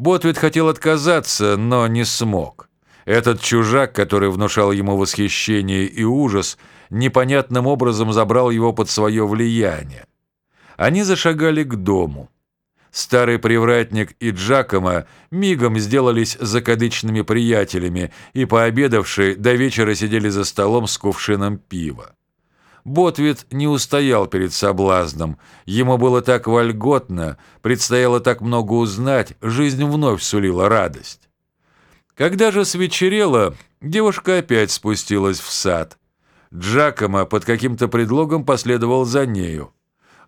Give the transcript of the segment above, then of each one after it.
Ботвит хотел отказаться, но не смог. Этот чужак, который внушал ему восхищение и ужас, непонятным образом забрал его под свое влияние. Они зашагали к дому. Старый привратник и Джакома мигом сделались закадычными приятелями и, пообедавшие, до вечера сидели за столом с кувшином пива. Ботвит не устоял перед соблазном. Ему было так вольготно, предстояло так много узнать, жизнь вновь сулила радость. Когда же свечерело, девушка опять спустилась в сад. Джакома под каким-то предлогом последовал за нею.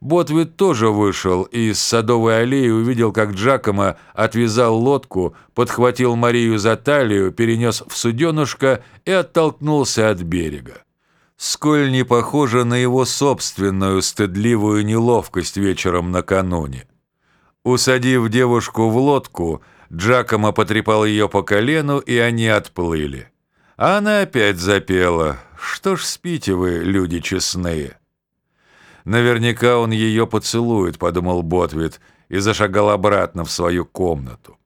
Ботвит тоже вышел и из садовой аллеи увидел, как Джакома отвязал лодку, подхватил Марию за талию, перенес в суденушка и оттолкнулся от берега сколь не похоже на его собственную стыдливую неловкость вечером накануне. Усадив девушку в лодку, Джакомо потрепал ее по колену, и они отплыли. А она опять запела «Что ж спите вы, люди честные?» Наверняка он ее поцелует, подумал Ботвит, и зашагал обратно в свою комнату.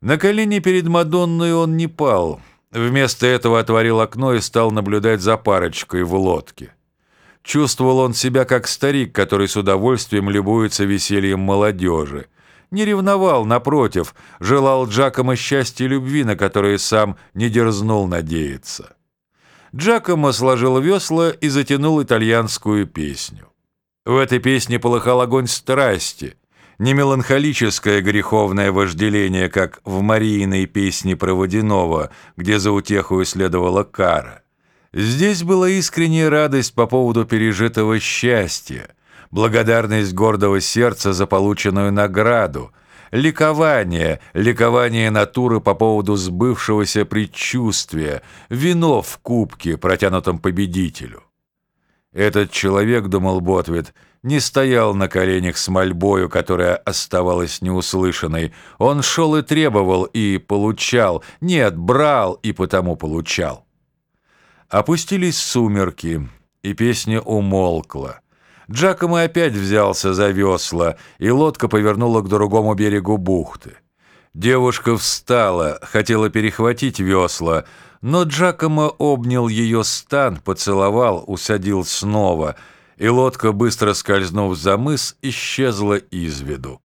На колени перед Мадонной он не пал — Вместо этого отворил окно и стал наблюдать за парочкой в лодке. Чувствовал он себя как старик, который с удовольствием любуется весельем молодежи. Не ревновал, напротив, желал Джакома счастья и любви, на которые сам не дерзнул надеяться. Джакомо сложил весла и затянул итальянскую песню. В этой песне полыхал огонь страсти – не меланхолическое греховное вожделение, как в Марииной песне про Водянова, где за утеху следовала кара. Здесь была искренняя радость по поводу пережитого счастья, благодарность гордого сердца за полученную награду, ликование, ликование натуры по поводу сбывшегося предчувствия, вино в кубке, протянутом победителю. Этот человек, думал Ботвит, не стоял на коленях с мольбою, которая оставалась неуслышанной. Он шел и требовал, и получал. Нет, брал и потому получал. Опустились сумерки, и песня умолкла. Джакомо опять взялся за весла, и лодка повернула к другому берегу бухты. Девушка встала, хотела перехватить весла, но Джакомо обнял ее стан, поцеловал, усадил снова — и лодка, быстро скользнув за мыс, исчезла из виду.